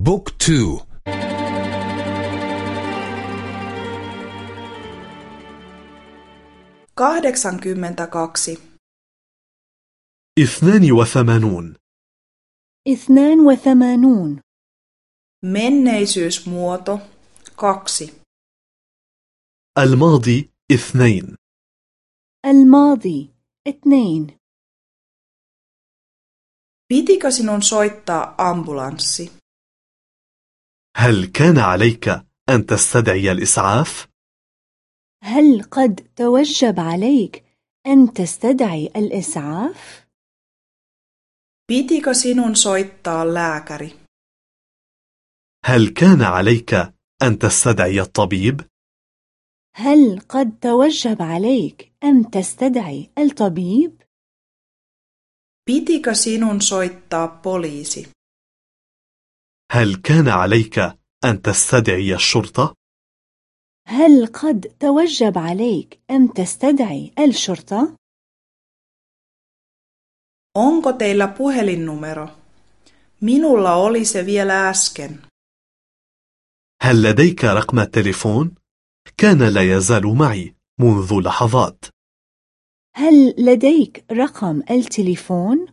بوك تو kahdeksankymmentäkaksi اثنان وثمانون اثنان وثمانون menneisyysmuoto kaksi الماضي اثنين الماضي اثنين Pitikö sinun soittaa ambulanssi? هل كان عليك أن تستدعي الإسعاف؟ هل قد توجب عليك أن تستدعي الإسعاف؟ Pitikö sinun soittaa lääkäri? هل كان عليك أن تستدعي الطبيب؟ هل قد توجب عليك أن تستدعي الطبيب؟ Pitikö sinun soittaa poliisi? هل كان عليك أن تستدعي الشرطة؟ هل قد توجب عليك أن تستدعي الشرطة؟ Onko teillä puhelinnumero? Minulla oli se vielä äsken. هل لديك رقم التليفون؟ كان لا يزال معي منذ لحظات هل لديك رقم التليفون؟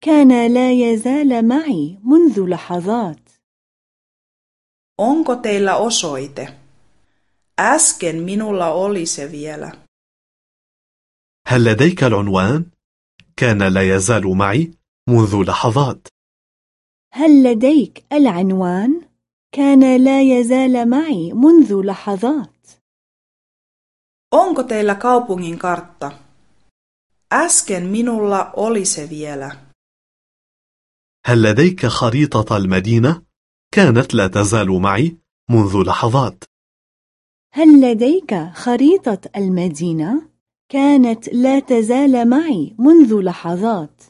كان لا يزال معي منذ لحظات Onko teillä osoite? Äsken minulla oli se vielä. هل لديك العنوان؟ كان لا يزال معي منذ لحظات هل لديك العنوان؟ كان لا يزال معي منذ لحظات Onko teillä kaupungin kartta? Äsken minulla oli se vielä. هل لديك خريطة المدينة؟ كانت لا تزال معي منذ لحظات هل لديك خريطة المدينة؟ كانت لا تزال معي منذ لحظات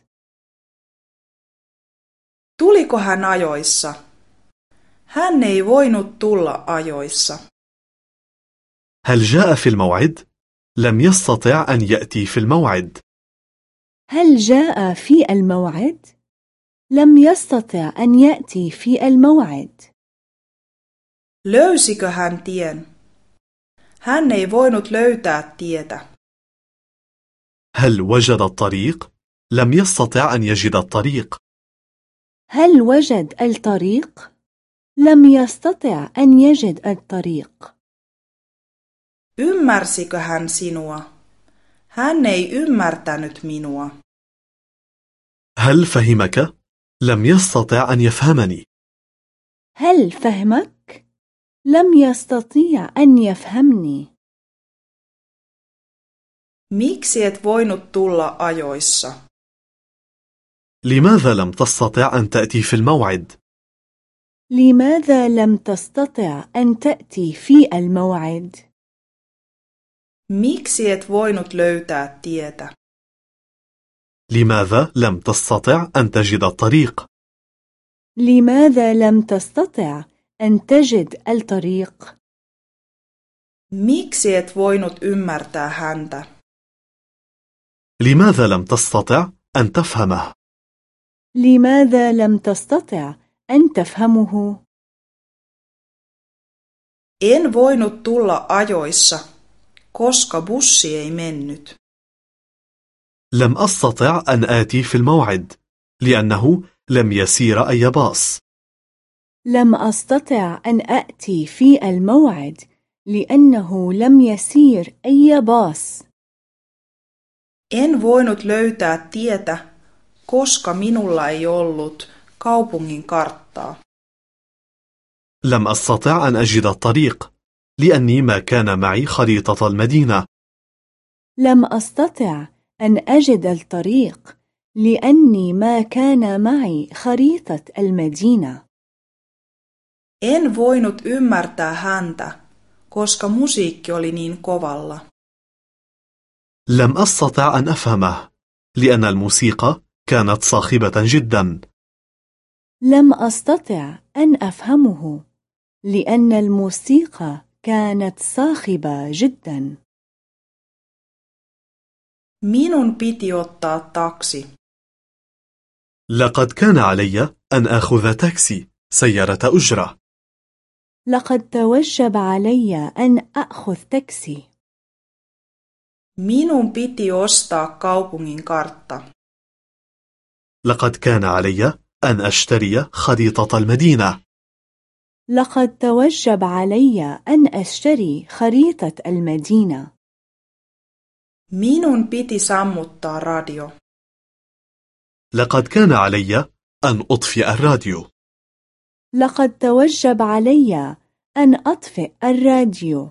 Tuliko hän ajoissa? Hän ei voinut tulla ajoissa. هل جاء في الموعد؟ لم يستطع أن يأتي في الموعد هل جاء في الموعد؟ لم يستطع أن يأتي في الموعد Löysikö hän tien? Hän ei voinut löytää tietä. هل وجد الطريق؟ لم يستطع أن يجد الطريق هل وجد الطريق؟ لم يستطع أن يجد الطريق Ymmärsikö hän sinua? Hän ei ymmärtänyt minua. هل فهمك؟ لم يستطع أن يفهمني هل فهمك؟ لم يستطيع أن يفهمني Miksi et voinut tulla ajoissa? لماذا لم تستطع أن تأتي في الموعد؟ لماذا لم تستطع أن تأتي في الموعد؟ Miksi et voinut löytää tietä? لماذا لم تستطع أن تجد الطريق؟ لماذا لم تستطع أن تجد الطريق؟ Miksi et voinut ymmärtää häntä? لماذا لم تستطع أن تفهمه؟ لماذا لم تستطع أن تفهمه؟ En voinut tulla ajoissa, koska bussi ei mennyt. لم أستطع أن آتي في الموعد لأنه لم يسير أي باص. لم أستطع أن أأتي في الموعد لأنه لم يسير أي باص. En voinut löytää tietä, koska minulla ei ollut kaupungin karttaa. لم أستطع أن أجد الطريق لأني ما كان معي خريطة المدينة. لم أستطع أن أجد الطريق لأني ما كان معي خريطة المدينة. En voinut ymmärtää häntä, koska musiikki oli niin kovalla. لم أستطع أن أفهمه لأن الموسيقى كانت صاخبة جدا. لم أستطع أن أفهمه لأن الموسيقى كانت صاخبة جدا. Minun piti ottaa taksi. لقد كان علي أن آخذ تاكسي سيارة أجرة لقد توجب علي أن أخذ تاكسي Minun piti ostaa kaupungin kartta. لقد كان علي أن أشتري خريطة المدينة لقد توجب علي أن أشتري خريطة المدينة Minun piti sammuttaa radio. لقد كان علي أن أطفئ الراديو لقد توجب علي أن أطفئ الراديو